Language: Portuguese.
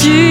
ti.